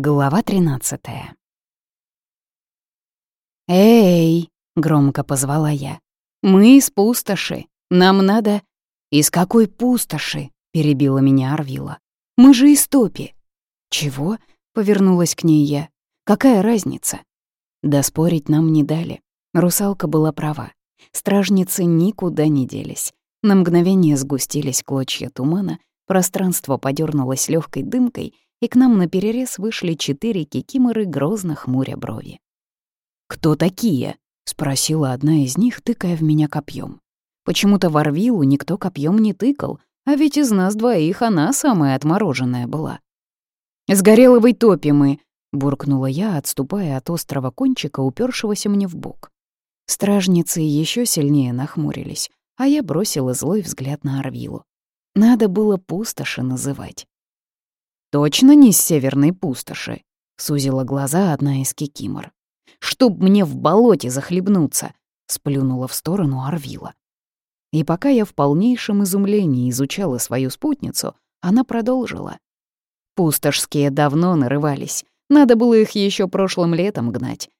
Глава 13 «Эй!» — громко позвала я. «Мы из пустоши. Нам надо...» «Из какой пустоши?» — перебила меня Арвила. «Мы же из топи». «Чего?» — повернулась к ней я. «Какая разница?» Да спорить нам не дали. Русалка была права. Стражницы никуда не делись. На мгновение сгустились клочья тумана, пространство подернулось легкой дымкой — и к нам на перерез вышли четыре кикиморы, грозно хмуря брови. «Кто такие?» — спросила одна из них, тыкая в меня копьем. Почему-то в Орвилу никто копьем не тыкал, а ведь из нас двоих она самая отмороженная была. «С гореловой топи мы!» — буркнула я, отступая от острого кончика, упершегося мне в бок. Стражницы еще сильнее нахмурились, а я бросила злой взгляд на Орвилу. Надо было пустоши называть. «Точно не с северной пустоши?» — сузила глаза одна из кикимор. «Чтоб мне в болоте захлебнуться!» — сплюнула в сторону Арвила. И пока я в полнейшем изумлении изучала свою спутницу, она продолжила. «Пустошские давно нарывались, надо было их еще прошлым летом гнать».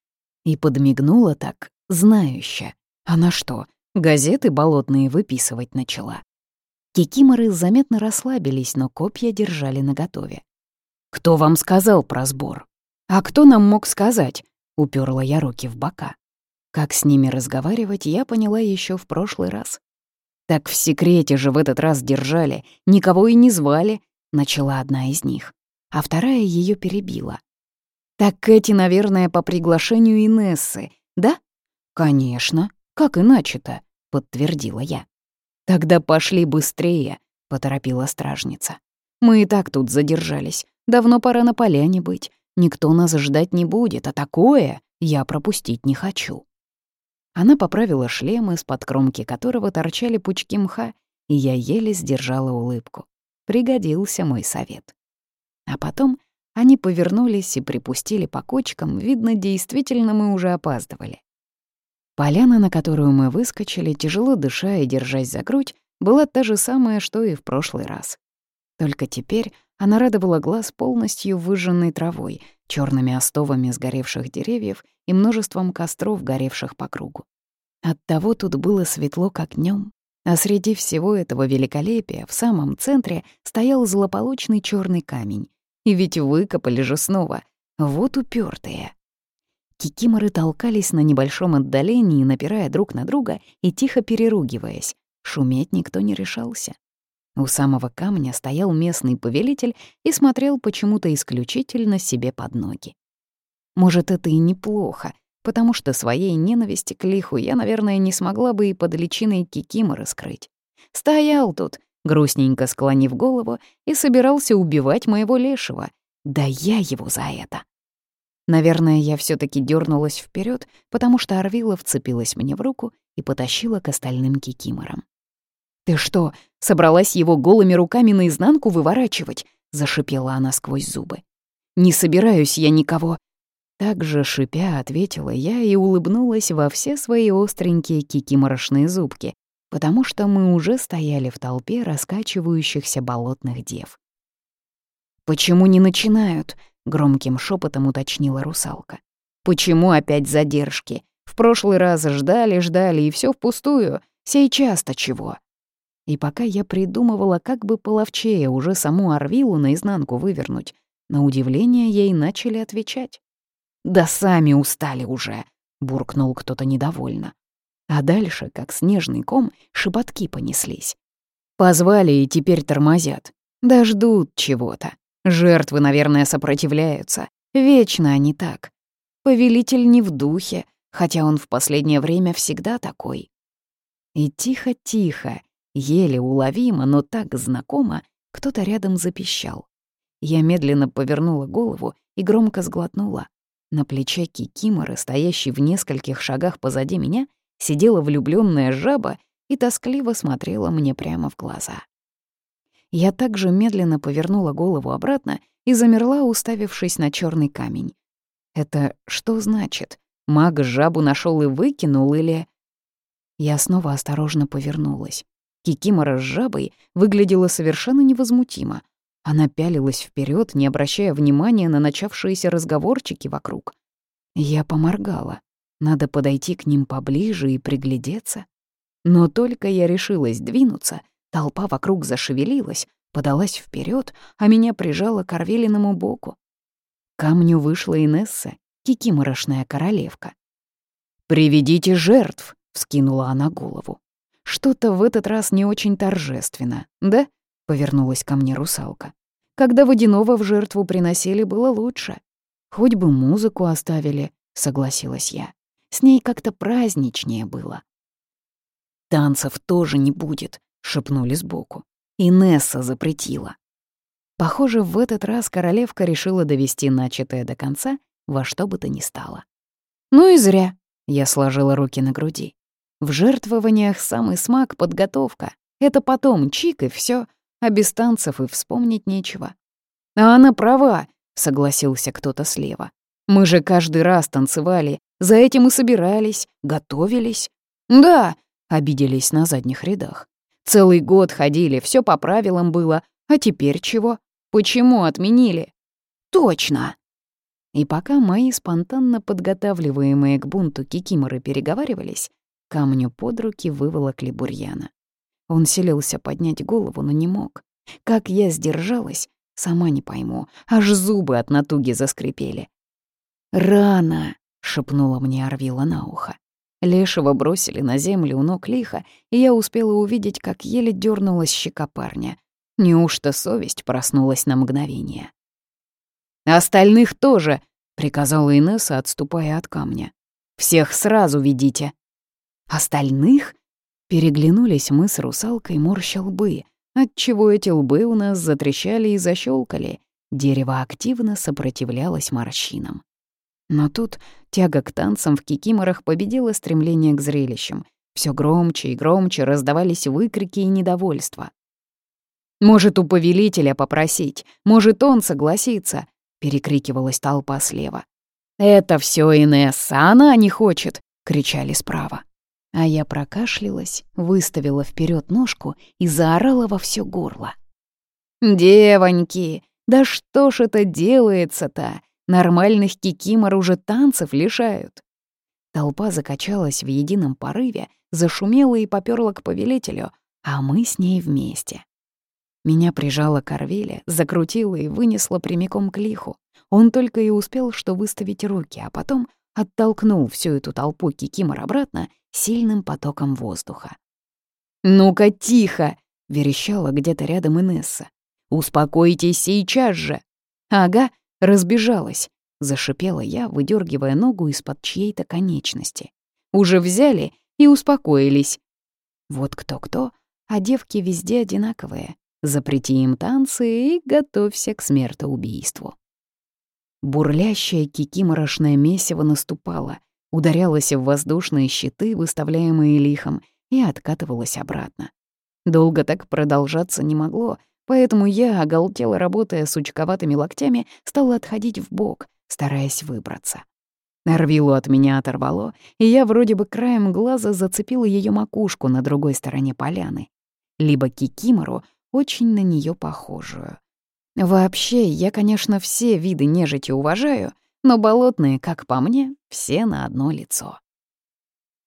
И подмигнула так, знающе. Она что, газеты болотные выписывать начала? Кикиморы заметно расслабились, но копья держали наготове. «Кто вам сказал про сбор?» «А кто нам мог сказать?» — уперла я руки в бока. Как с ними разговаривать, я поняла еще в прошлый раз. «Так в секрете же в этот раз держали, никого и не звали», — начала одна из них, а вторая ее перебила. «Так эти, наверное, по приглашению Инессы, да?» «Конечно, как иначе-то?» — подтвердила я. «Тогда пошли быстрее», — поторопила стражница. «Мы и так тут задержались. Давно пора на поляне быть. Никто нас ждать не будет, а такое я пропустить не хочу». Она поправила шлем, из-под кромки которого торчали пучки мха, и я еле сдержала улыбку. Пригодился мой совет. А потом они повернулись и припустили по кочкам, видно, действительно мы уже опаздывали. Поляна, на которую мы выскочили, тяжело дыша и держась за грудь, была та же самая, что и в прошлый раз. Только теперь она радовала глаз полностью выжженной травой, черными остовами сгоревших деревьев и множеством костров, горевших по кругу. Оттого тут было светло, как днем, а среди всего этого великолепия в самом центре стоял злополучный черный камень. И ведь выкопали же снова. Вот упертые. Кикиморы толкались на небольшом отдалении, напирая друг на друга и тихо переругиваясь. Шуметь никто не решался. У самого камня стоял местный повелитель и смотрел почему-то исключительно себе под ноги. Может, это и неплохо, потому что своей ненависти к лиху я, наверное, не смогла бы и под личиной кикиморы скрыть. Стоял тут, грустненько склонив голову, и собирался убивать моего лешего. Да я его за это. Наверное, я все таки дернулась вперед, потому что Орвила вцепилась мне в руку и потащила к остальным кикиморам. «Ты что, собралась его голыми руками наизнанку выворачивать?» — зашипела она сквозь зубы. «Не собираюсь я никого». Так же шипя ответила я и улыбнулась во все свои остренькие кикиморошные зубки, потому что мы уже стояли в толпе раскачивающихся болотных дев. «Почему не начинают?» Громким шепотом уточнила русалка. Почему опять задержки? В прошлый раз ждали, ждали, и все впустую. Сейчас-то чего? И пока я придумывала, как бы половчее уже саму Арвилу наизнанку вывернуть, на удивление ей начали отвечать. «Да сами устали уже», — буркнул кто-то недовольно. А дальше, как снежный ком, шепотки понеслись. Позвали и теперь тормозят. Да ждут чего-то. Жертвы, наверное, сопротивляются. Вечно они так. Повелитель не в духе, хотя он в последнее время всегда такой. И тихо-тихо, еле уловимо, но так знакомо, кто-то рядом запищал. Я медленно повернула голову и громко сглотнула. На плече Кикиморы, стоящей в нескольких шагах позади меня, сидела влюбленная жаба и тоскливо смотрела мне прямо в глаза. Я также медленно повернула голову обратно и замерла, уставившись на черный камень. Это что значит? Маг жабу нашел и выкинул или... Я снова осторожно повернулась. Кикимора с жабой выглядела совершенно невозмутимо, Она пялилась вперед, не обращая внимания на начавшиеся разговорчики вокруг. Я поморгала. Надо подойти к ним поближе и приглядеться. Но только я решилась двинуться, толпа вокруг зашевелилась, подалась вперед, а меня прижала к Орвелиному боку. К камню вышла Инесса, кикиморошная королевка. «Приведите жертв!» — вскинула она голову. «Что-то в этот раз не очень торжественно, да?» — повернулась ко мне русалка. «Когда водяного в жертву приносили, было лучше. Хоть бы музыку оставили», — согласилась я. С ней как-то праздничнее было. «Танцев тоже не будет», — шепнули сбоку. Инесса запретила. Похоже, в этот раз королевка решила довести начатое до конца во что бы то ни стало. «Ну и зря», — я сложила руки на груди. «В жертвованиях самый смак — подготовка. Это потом чик и все, а без танцев и вспомнить нечего». «А она права», — согласился кто-то слева. «Мы же каждый раз танцевали, за этим и собирались, готовились. Да, обиделись на задних рядах. Целый год ходили, все по правилам было. А теперь чего? Почему отменили? Точно. И пока мои спонтанно подготавливаемые к бунту кикиморы переговаривались, камню под руки выволокли бурьяна. Он селился поднять голову, но не мог. Как я сдержалась, сама не пойму, аж зубы от натуги заскрипели. «Рано!» — шепнула мне Арвила на ухо. Лешего бросили на землю у ног лиха, и я успела увидеть, как еле дернулась щека парня. Неужто совесть проснулась на мгновение? «Остальных тоже!» — приказала Инесса, отступая от камня. «Всех сразу ведите!» «Остальных?» Переглянулись мы с русалкой, морща лбы, отчего эти лбы у нас затрещали и защелкали. Дерево активно сопротивлялось морщинам. Но тут тяга к танцам в кикиморах победила стремление к зрелищам. Все громче и громче раздавались выкрики и недовольства. «Может, у повелителя попросить? Может, он согласится?» — перекрикивалась толпа слева. «Это все Инесса, она не хочет!» — кричали справа. А я прокашлялась, выставила вперед ножку и заорала во все горло. «Девоньки, да что ж это делается-то? Нормальных кикимор уже танцев лишают. Толпа закачалась в едином порыве, зашумела и попёрла к повелителю, а мы с ней вместе. Меня прижала к Орвеле, закрутила и вынесла прямиком к лиху. Он только и успел что выставить руки, а потом оттолкнул всю эту толпу кикимор обратно сильным потоком воздуха. «Ну-ка, тихо!» — верещала где-то рядом Инесса. «Успокойтесь сейчас же!» «Ага, Разбежалась, зашипела я, выдергивая ногу из-под чьей-то конечности. Уже взяли и успокоились. Вот кто-кто, а девки везде одинаковые. Запрети им танцы и готовься к смертоубийству. Бурлящее кикиморошное месиво наступало, ударялось в воздушные щиты, выставляемые лихом, и откатывалось обратно. Долго так продолжаться не могло, Поэтому я, оголтела работая сучковатыми локтями, стала отходить в бок, стараясь выбраться. Нарвилу от меня оторвало, и я вроде бы краем глаза зацепила ее макушку на другой стороне поляны. Либо кикимору, очень на нее похожую. Вообще, я, конечно, все виды нежити уважаю, но болотные, как по мне, все на одно лицо.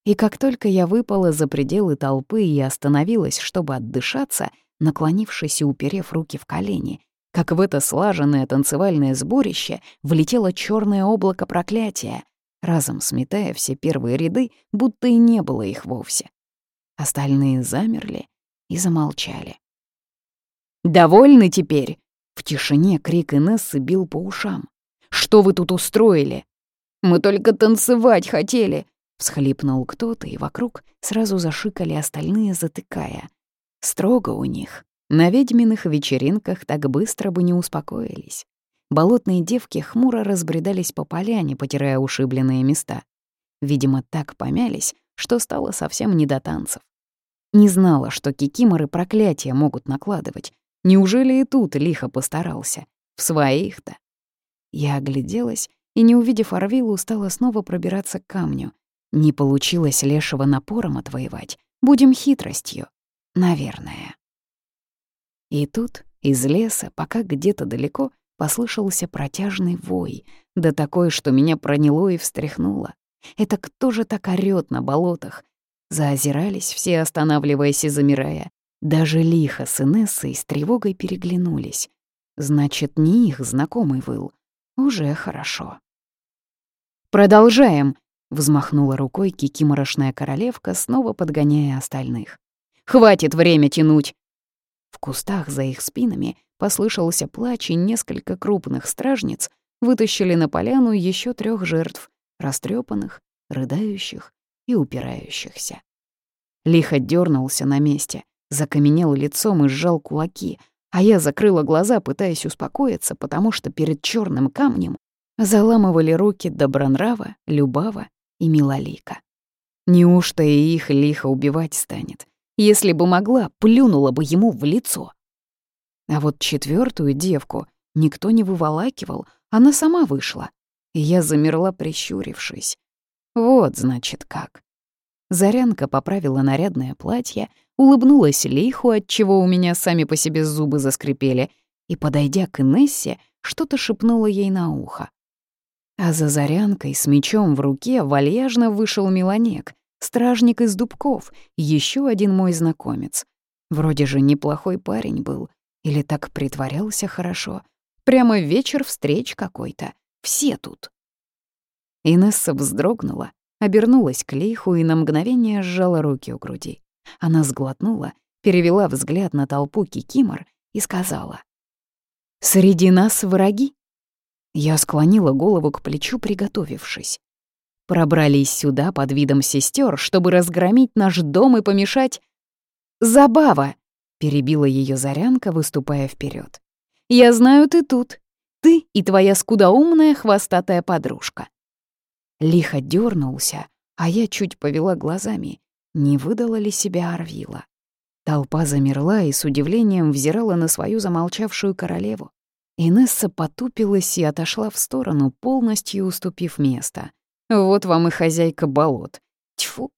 И как только я выпала за пределы толпы и остановилась, чтобы отдышаться, наклонившись и уперев руки в колени, как в это слаженное танцевальное сборище влетело черное облако проклятия, разом сметая все первые ряды, будто и не было их вовсе. Остальные замерли и замолчали. «Довольны теперь?» В тишине крик Инессы бил по ушам. «Что вы тут устроили?» «Мы только танцевать хотели!» Всхлипнул кто-то, и вокруг сразу зашикали остальные, затыкая — Строго у них. На ведьминых вечеринках так быстро бы не успокоились. Болотные девки хмуро разбредались по поляне, потирая ушибленные места. Видимо, так помялись, что стало совсем не до танцев. Не знала, что кикиморы проклятия могут накладывать. Неужели и тут лихо постарался? В своих-то. Я огляделась и, не увидев Орвилу, стала снова пробираться к камню. Не получилось лешего напором отвоевать. Будем хитростью. Наверное. И тут Из леса, пока где-то далеко, послышался протяжный вой, да такой, что меня проняло и встряхнуло. Это кто же так орёт на болотах? Заозирались все, останавливаясь и замирая. Даже лихо с Инессой с тревогой переглянулись. Значит, не их знакомый выл. Уже хорошо. «Продолжаем!» — взмахнула рукой кикиморошная королевка, снова подгоняя остальных. «Хватит время тянуть!» В кустах за их спинами послышался плач, и несколько крупных стражниц вытащили на поляну еще трех жертв, растрепанных, рыдающих и упирающихся. Лихо дернулся на месте, закаменел лицом и сжал кулаки, а я закрыла глаза, пытаясь успокоиться, потому что перед черным камнем заламывали руки Добронрава, Любава и Милолика. Неужто и их лихо убивать станет? Если бы могла, плюнула бы ему в лицо. А вот четвертую девку никто не выволакивал, она сама вышла. Я замерла, прищурившись. Вот, значит, как. Зарянка поправила нарядное платье, улыбнулась лиху, отчего у меня сами по себе зубы заскрипели, и, подойдя к Инессе, что-то шепнула ей на ухо. А за Зарянкой с мечом в руке вальяжно вышел Меланек, стражник из Дубков, еще один мой знакомец. Вроде же неплохой парень был, или так притворялся хорошо. Прямо вечер встреч какой-то. Все тут. Инесса вздрогнула, обернулась к лиху и на мгновение сжала руки у груди. Она сглотнула, перевела взгляд на толпу кикимор и сказала. «Среди нас враги?» Я склонила голову к плечу, приготовившись. Пробрались сюда под видом сестер, чтобы разгромить наш дом и помешать... «Забава!» — перебила ее Зарянка, выступая вперед. «Я знаю, ты тут. Ты и твоя скудоумная хвостатая подружка. Лихо дернулся, а я чуть повела глазами. Не выдала ли себя Арвила? Толпа замерла и с удивлением взирала на свою замолчавшую королеву. Инесса потупилась и отошла в сторону, полностью уступив место. Вот вам и хозяйка болот. Тьфу.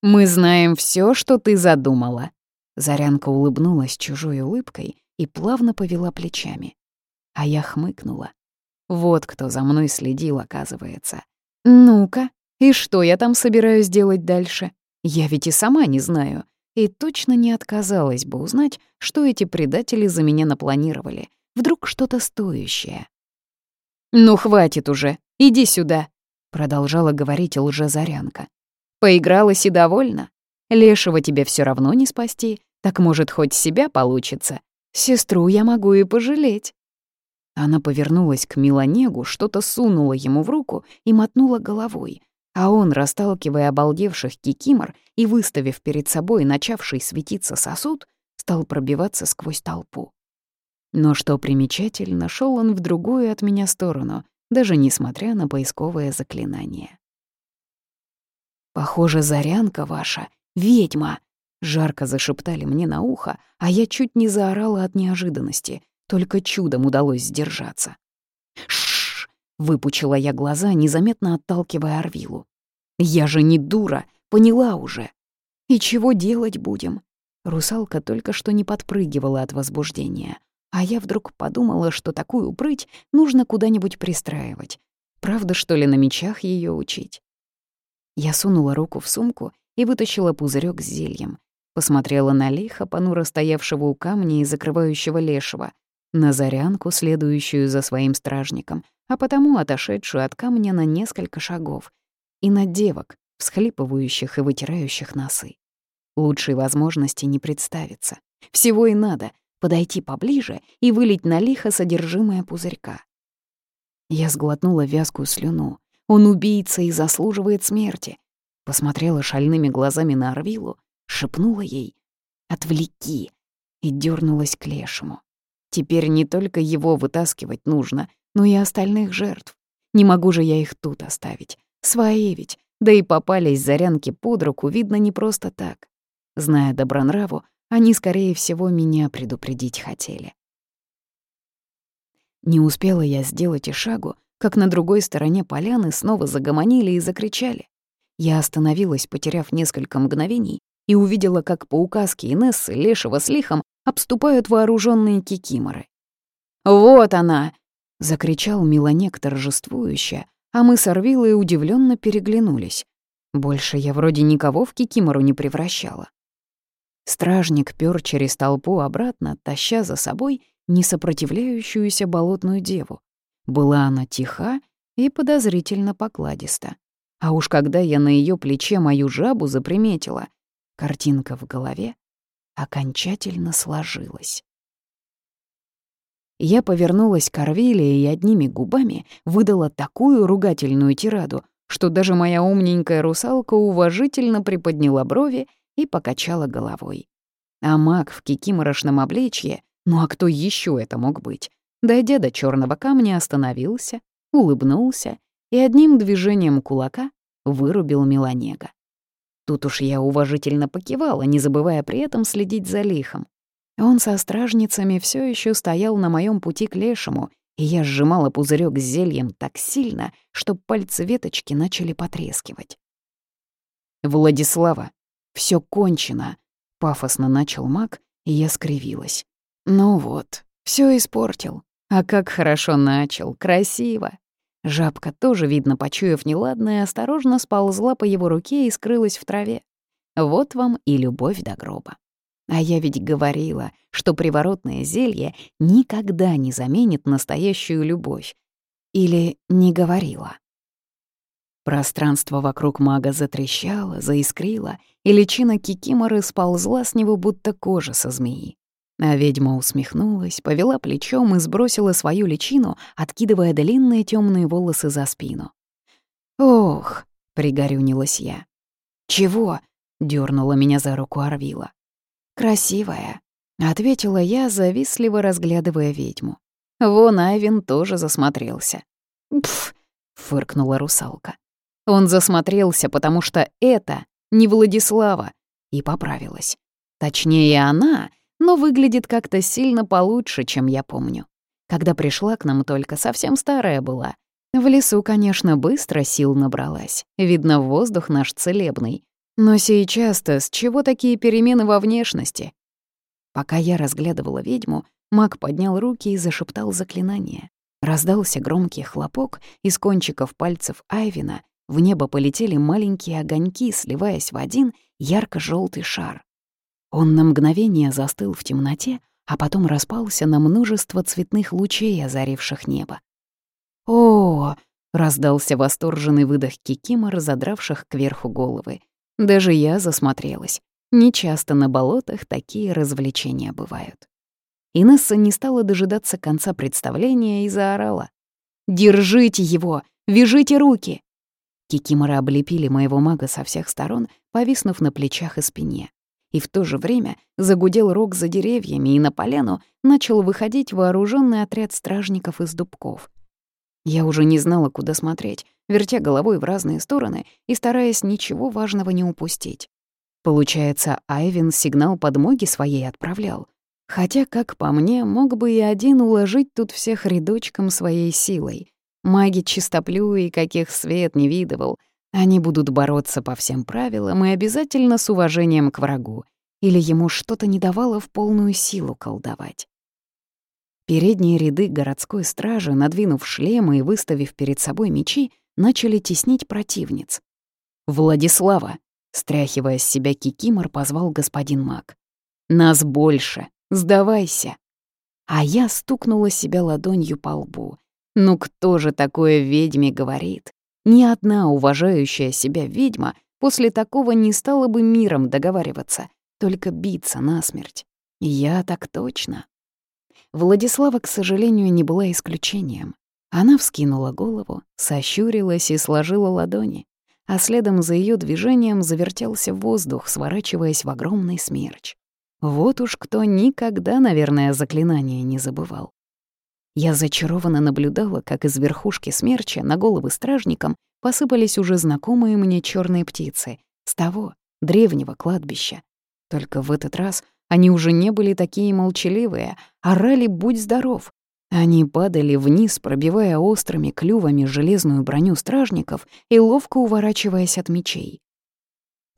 «Мы знаем все, что ты задумала». Зарянка улыбнулась чужой улыбкой и плавно повела плечами. А я хмыкнула. Вот кто за мной следил, оказывается. Ну-ка, и что я там собираюсь делать дальше? Я ведь и сама не знаю. И точно не отказалась бы узнать, что эти предатели за меня напланировали. Вдруг что-то стоящее. «Ну, хватит уже, иди сюда», — продолжала говорить лжезарянка. «Поигралась и довольна. Лешего тебе все равно не спасти, так, может, хоть себя получится. Сестру я могу и пожалеть». Она повернулась к Милонегу, что-то сунула ему в руку и мотнула головой, а он, расталкивая обалдевших кикимор и выставив перед собой начавший светиться сосуд, стал пробиваться сквозь толпу. Но что примечательно, шел он в другую от меня сторону, даже несмотря на поисковое заклинание. «Похоже, Зарянка ваша — ведьма!» — жарко зашептали мне на ухо, а я чуть не заорала от неожиданности. Только чудом удалось сдержаться. Шш! выпучила я глаза, незаметно отталкивая Арвилу. «Я же не дура, поняла уже. И чего делать будем?» Русалка только что не подпрыгивала от возбуждения, а я вдруг подумала, что такую прыть нужно куда-нибудь пристраивать. Правда, что ли, на мечах ее учить? Я сунула руку в сумку и вытащила пузырек с зельем. Посмотрела на лихо, понуро стоявшего у камня и закрывающего лешего, на зарянку, следующую за своим стражником, а потому отошедшую от камня на несколько шагов, и на девок, всхлипывающих и вытирающих носы. Лучшей возможности не представится. Всего и надо — подойти поближе и вылить на лихо содержимое пузырька. Я сглотнула вязкую слюну. Он убийца и заслуживает смерти. Посмотрела шальными глазами на Арвилу, шепнула ей «Отвлеки!» и дернулась к лешему. Теперь не только его вытаскивать нужно, но и остальных жертв. Не могу же я их тут оставить. Свои ведь. Да и попались зарянки под руку, видно, не просто так. Зная Добронраву, они, скорее всего, меня предупредить хотели. Не успела я сделать и шагу, как на другой стороне поляны снова загомонили и закричали. Я остановилась, потеряв несколько мгновений, и увидела, как по указке Инессы Лешего с Лихом обступают вооруженные кикиморы. «Вот она!» — закричал Милонек торжествующе, а мы с Орвилой удивленно переглянулись. Больше я вроде никого в кикимору не превращала. Стражник пёр через толпу обратно, таща за собой несопротивляющуюся болотную деву. Была она тиха и подозрительно покладиста. А уж когда я на ее плече мою жабу заприметила, картинка в голове окончательно сложилась. Я повернулась к Орвиле и одними губами выдала такую ругательную тираду, что даже моя умненькая русалка уважительно приподняла брови и покачала головой. А маг в кикиморошном обличье, ну а кто еще это мог быть, дойдя до черного камня, остановился, улыбнулся и одним движением кулака вырубил Меланега. Тут уж я уважительно покивала, не забывая при этом следить за лихом. Он со стражницами все еще стоял на моем пути к лешему, и я сжимала пузырек с зельем так сильно, что пальцы веточки начали потрескивать. «Владислава, все кончено», — пафосно начал маг, и я скривилась. «Ну вот, все испортил. А как хорошо начал, красиво. Жабка тоже, видно, почуяв неладное, осторожно сползла по его руке и скрылась в траве. Вот вам и любовь до гроба. А я ведь говорила, что приворотное зелье никогда не заменит настоящую любовь. Или не говорила. Пространство вокруг мага затрещало, заискрило, и личина кикиморы сползла с него, будто кожа со змеи. А ведьма усмехнулась, повела плечом и сбросила свою личину, откидывая длинные темные волосы за спину. «Ох!» — пригорюнилась я. «Чего?» — дернула меня за руку Арвила. «Красивая», — ответила я, завистливо разглядывая ведьму. Вон Айвин тоже засмотрелся. «Пф!» — фыркнула русалка. Он засмотрелся, потому что это не Владислава, и поправилась. Точнее, она но выглядит как-то сильно получше, чем я помню. Когда пришла к нам только, совсем старая была. В лесу, конечно, быстро сил набралась. Видно, воздух наш целебный. Но сейчас-то с чего такие перемены во внешности? Пока я разглядывала ведьму, маг поднял руки и зашептал заклинание. Раздался громкий хлопок, из кончиков пальцев Айвина в небо полетели маленькие огоньки, сливаясь в один ярко желтый шар. Он на мгновение застыл в темноте, а потом распался на множество цветных лучей, озаривших небо. «О!» — раздался восторженный выдох кикимор, задравших кверху головы. Даже я засмотрелась. Нечасто на болотах такие развлечения бывают. Инесса не стала дожидаться конца представления и заорала. «Держите его! Вяжите руки!» Кикиморы облепили моего мага со всех сторон, повиснув на плечах и спине и в то же время загудел рог за деревьями, и на поляну начал выходить вооруженный отряд стражников из дубков. Я уже не знала, куда смотреть, вертя головой в разные стороны и стараясь ничего важного не упустить. Получается, Айвин сигнал подмоги своей отправлял. Хотя, как по мне, мог бы и один уложить тут всех рядочком своей силой. Маги чистоплюи, каких свет не видывал — они будут бороться по всем правилам и обязательно с уважением к врагу, или ему что-то не давало в полную силу колдовать. Передние ряды городской стражи, надвинув шлемы и выставив перед собой мечи, начали теснить противниц. «Владислава!» — стряхивая с себя кикимор, позвал господин маг. «Нас больше! Сдавайся!» А я стукнула себя ладонью по лбу. «Ну кто же такое ведьме говорит? Ни одна уважающая себя ведьма после такого не стала бы миром договариваться, только биться насмерть. Я так точно. Владислава, к сожалению, не была исключением. Она вскинула голову, сощурилась и сложила ладони, а следом за ее движением завертелся воздух, сворачиваясь в огромный смерч. Вот уж кто никогда, наверное, заклинание не забывал. Я зачарованно наблюдала, как из верхушки смерча на головы стражникам посыпались уже знакомые мне черные птицы с того древнего кладбища. Только в этот раз они уже не были такие молчаливые, орали «Будь здоров!». Они падали вниз, пробивая острыми клювами железную броню стражников и ловко уворачиваясь от мечей.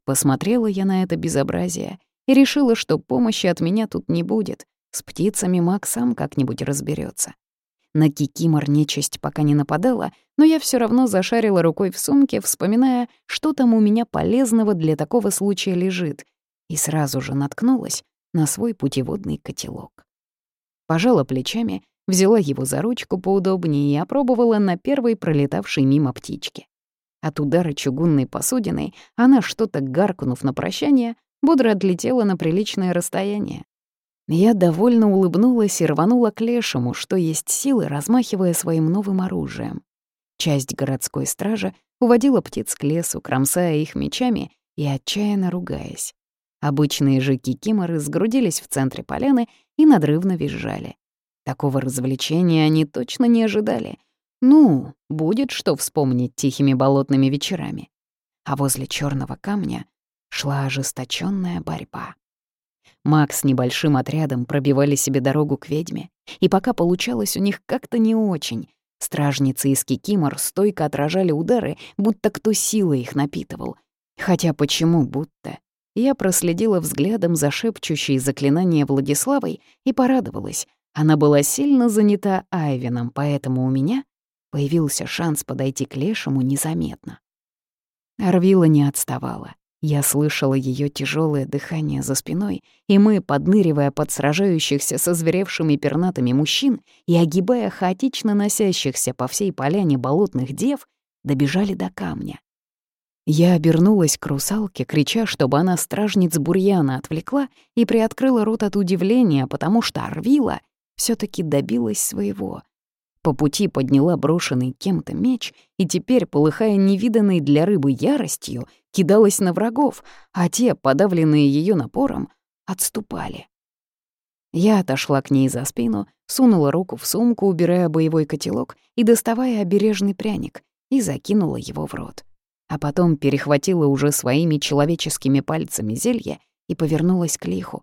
Посмотрела я на это безобразие и решила, что помощи от меня тут не будет. С птицами маг сам как-нибудь разберется. На кикимор нечисть пока не нападала, но я все равно зашарила рукой в сумке, вспоминая, что там у меня полезного для такого случая лежит, и сразу же наткнулась на свой путеводный котелок. Пожала плечами, взяла его за ручку поудобнее и опробовала на первой пролетавшей мимо птичке. От удара чугунной посудиной она, что-то гаркнув на прощание, бодро отлетела на приличное расстояние. Я довольно улыбнулась и рванула к лешему, что есть силы, размахивая своим новым оружием. Часть городской стражи уводила птиц к лесу, кромсая их мечами и отчаянно ругаясь. Обычные же кикиморы сгрудились в центре поляны и надрывно визжали. Такого развлечения они точно не ожидали. Ну, будет что вспомнить тихими болотными вечерами. А возле черного камня шла ожесточенная борьба. Макс с небольшим отрядом пробивали себе дорогу к ведьме, и пока получалось у них как-то не очень. Стражницы из Кикимор стойко отражали удары, будто кто силой их напитывал. Хотя почему будто? Я проследила взглядом за шепчущей заклинание Владиславой и порадовалась. Она была сильно занята Айвином, поэтому у меня появился шанс подойти к Лешему незаметно. Арвила не отставала. Я слышала ее тяжелое дыхание за спиной, и мы, подныривая под сражающихся со зверевшими пернатыми мужчин и огибая хаотично носящихся по всей поляне болотных дев, добежали до камня. Я обернулась к русалке, крича, чтобы она стражниц бурьяна отвлекла, и приоткрыла рот от удивления, потому что Арвила все таки добилась своего. По пути подняла брошенный кем-то меч и теперь, полыхая невиданной для рыбы яростью, кидалась на врагов, а те, подавленные ее напором, отступали. Я отошла к ней за спину, сунула руку в сумку, убирая боевой котелок и доставая обережный пряник, и закинула его в рот. А потом перехватила уже своими человеческими пальцами зелье и повернулась к лиху.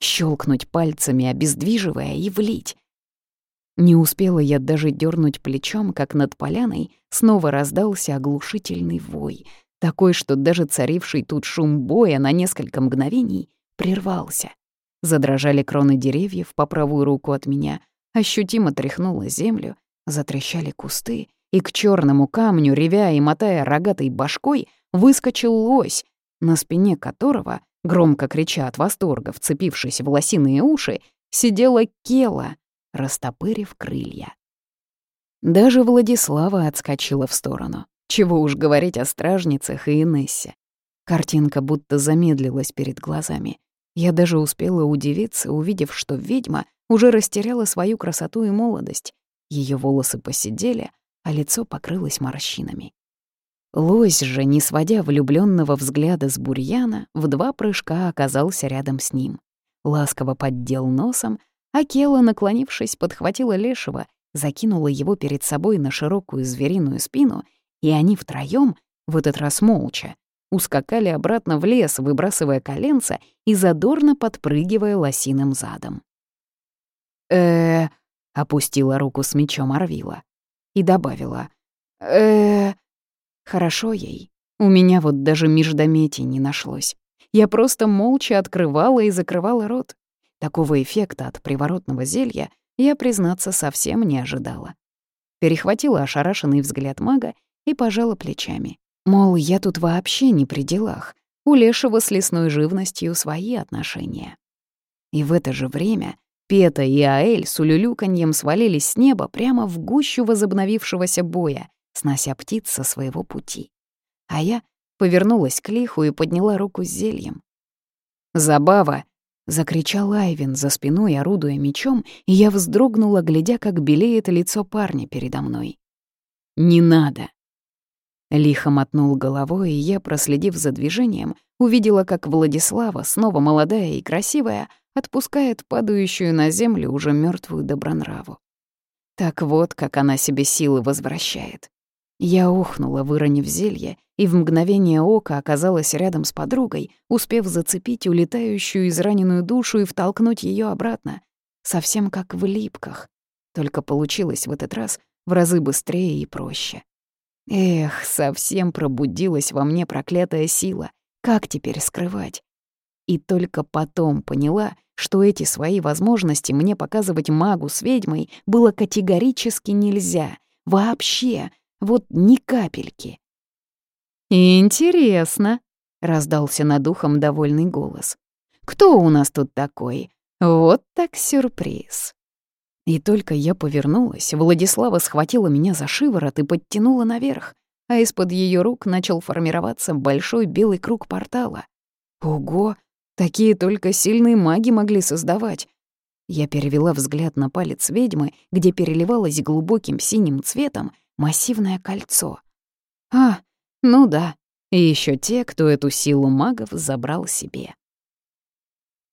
Щелкнуть пальцами, обездвиживая и влить. Не успела я даже дернуть плечом, как над поляной снова раздался оглушительный вой, такой, что даже царивший тут шум боя на несколько мгновений прервался. Задрожали кроны деревьев по правую руку от меня, ощутимо тряхнула землю, затрещали кусты, и к черному камню, ревя и мотая рогатой башкой, выскочил лось, на спине которого, громко крича от восторга, вцепившись в лосиные уши, сидела Кела — растопырив крылья. Даже Владислава отскочила в сторону. Чего уж говорить о стражницах и Инессе. Картинка будто замедлилась перед глазами. Я даже успела удивиться, увидев, что ведьма уже растеряла свою красоту и молодость. Ее волосы посидели, а лицо покрылось морщинами. Лось же, не сводя влюбленного взгляда с бурьяна, в два прыжка оказался рядом с ним. Ласково поддел носом, Акела, наклонившись, подхватила Лешего, закинула его перед собой на широкую звериную спину, и они втроём, в этот раз молча, ускакали обратно в лес, выбрасывая коленца и задорно подпрыгивая лосиным задом. э опустила руку с мечом Арвила и добавила э Хорошо ей. У меня вот даже междометий не нашлось. Я просто молча открывала и закрывала рот. Такого эффекта от приворотного зелья я, признаться, совсем не ожидала. Перехватила ошарашенный взгляд мага и пожала плечами. Мол, я тут вообще не при делах. У Лешего с лесной живностью свои отношения. И в это же время Пета и Аэль с улюлюканьем свалились с неба прямо в гущу возобновившегося боя, снося птиц со своего пути. А я повернулась к лиху и подняла руку с зельем. «Забава!» Закричал Айвин за спиной, орудуя мечом, и я вздрогнула, глядя, как белеет лицо парня передо мной. «Не надо!» Лихо мотнул головой, и я, проследив за движением, увидела, как Владислава, снова молодая и красивая, отпускает падающую на землю уже мертвую добронраву. Так вот, как она себе силы возвращает. Я ухнула, выронив зелье, и в мгновение ока оказалась рядом с подругой, успев зацепить улетающую израненную душу и втолкнуть ее обратно, совсем как в липках. Только получилось в этот раз в разы быстрее и проще. Эх, совсем пробудилась во мне проклятая сила. Как теперь скрывать? И только потом поняла, что эти свои возможности мне показывать магу с ведьмой было категорически нельзя. Вообще, вот ни капельки. «Интересно», — раздался над ухом довольный голос. «Кто у нас тут такой? Вот так сюрприз». И только я повернулась, Владислава схватила меня за шиворот и подтянула наверх, а из-под ее рук начал формироваться большой белый круг портала. Ого, такие только сильные маги могли создавать. Я перевела взгляд на палец ведьмы, где переливалось глубоким синим цветом массивное кольцо. А, ну да, и еще те, кто эту силу магов забрал себе.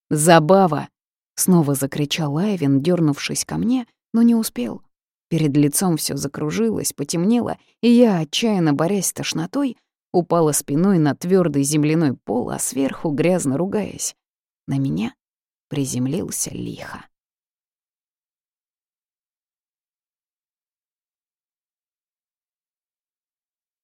«Забава!» — снова закричал Айвин, дернувшись ко мне, но не успел. Перед лицом все закружилось, потемнело, и я, отчаянно борясь с тошнотой, упала спиной на твердый земляной пол, а сверху грязно ругаясь. На меня приземлился лихо.